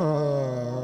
Oh.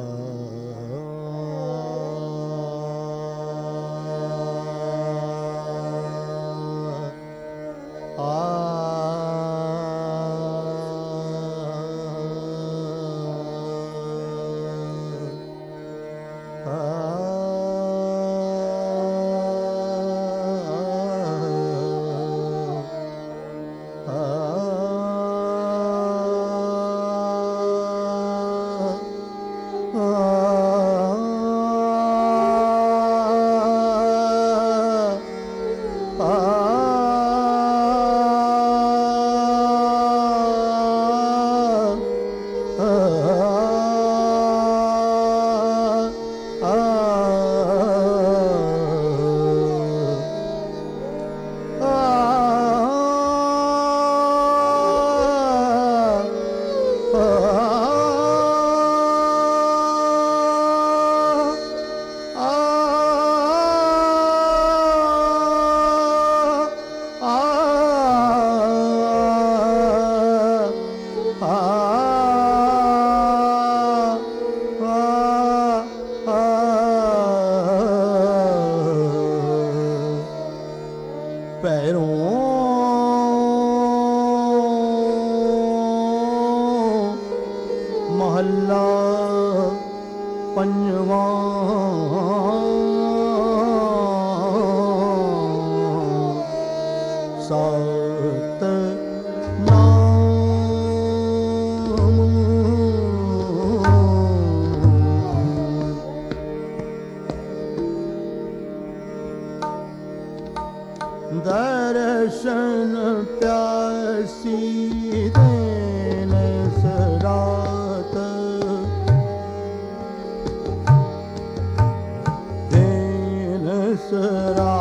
Kara.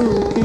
too.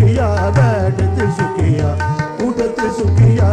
ਉਠਤ ਸੁਖੀਆ ਬੈਠਤ ਸੁਖੀਆ ਉਠਤ ਸੁਖੀਆ